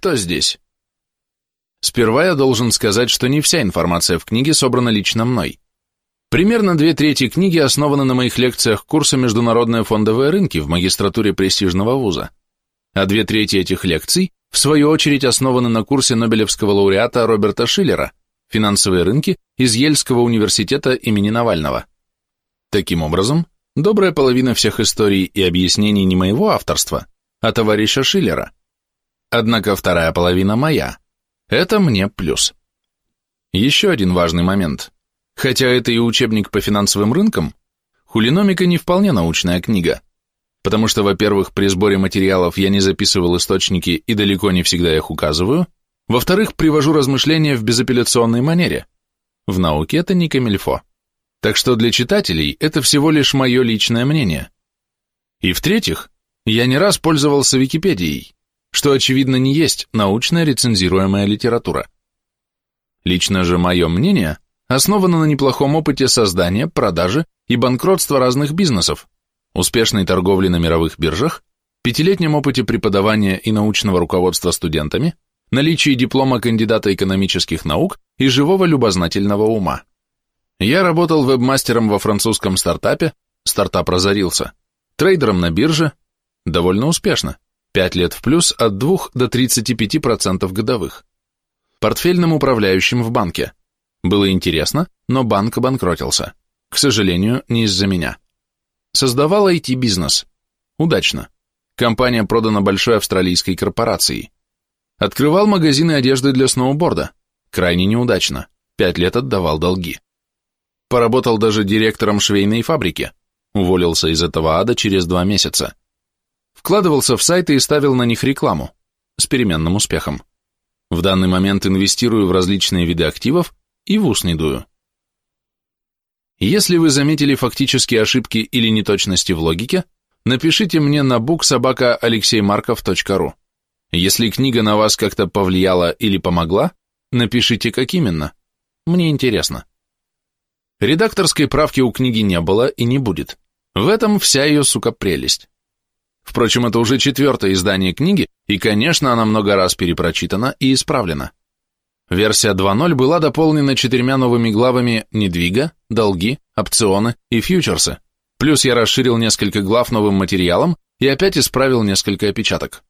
кто здесь? Сперва я должен сказать, что не вся информация в книге собрана лично мной. Примерно две трети книги основаны на моих лекциях курса «Международные фондовые рынки» в магистратуре престижного вуза, а две трети этих лекций, в свою очередь, основаны на курсе Нобелевского лауреата Роберта Шиллера «Финансовые рынки» из Ельского университета имени Навального. Таким образом, добрая половина всех историй и объяснений не моего авторства, а товарища Шиллера. Однако вторая половина моя. Это мне плюс. Еще один важный момент – Хотя это и учебник по финансовым рынкам, хулиномика не вполне научная книга, потому что, во-первых, при сборе материалов я не записывал источники и далеко не всегда их указываю, во-вторых, привожу размышления в безапелляционной манере. В науке это не камильфо. Так что для читателей это всего лишь мое личное мнение. И в-третьих, я не раз пользовался Википедией, что, очевидно, не есть научная рецензируемая литература. Лично же мое мнение – основана на неплохом опыте создания, продажи и банкротства разных бизнесов, успешной торговли на мировых биржах, пятилетнем опыте преподавания и научного руководства студентами, наличии диплома кандидата экономических наук и живого любознательного ума. Я работал вебмастером во французском стартапе, стартап разорился, трейдером на бирже, довольно успешно, 5 лет в плюс от 2 до 35% годовых, портфельным управляющим в банке – было интересно, но банк обанкротился. К сожалению, не из-за меня. Создавал IT-бизнес. Удачно. Компания продана большой австралийской корпорацией. Открывал магазины одежды для сноуборда. Крайне неудачно. Пять лет отдавал долги. Поработал даже директором швейной фабрики. Уволился из этого ада через два месяца. Вкладывался в сайты и ставил на них рекламу. С переменным успехом. В данный момент инвестирую в различные виды активов, и в ус не дую. Если вы заметили фактические ошибки или неточности в логике, напишите мне на booksobaka.alexeymarkov.ru. Если книга на вас как-то повлияла или помогла, напишите, как именно. Мне интересно. Редакторской правки у книги не было и не будет. В этом вся ее, сука, прелесть. Впрочем, это уже четвертое издание книги, и, конечно, она много раз перепрочитана и исправлена. Версия 2.0 была дополнена четырьмя новыми главами «Недвига», «Долги», «Опционы» и «Фьючерсы». Плюс я расширил несколько глав новым материалом и опять исправил несколько опечаток.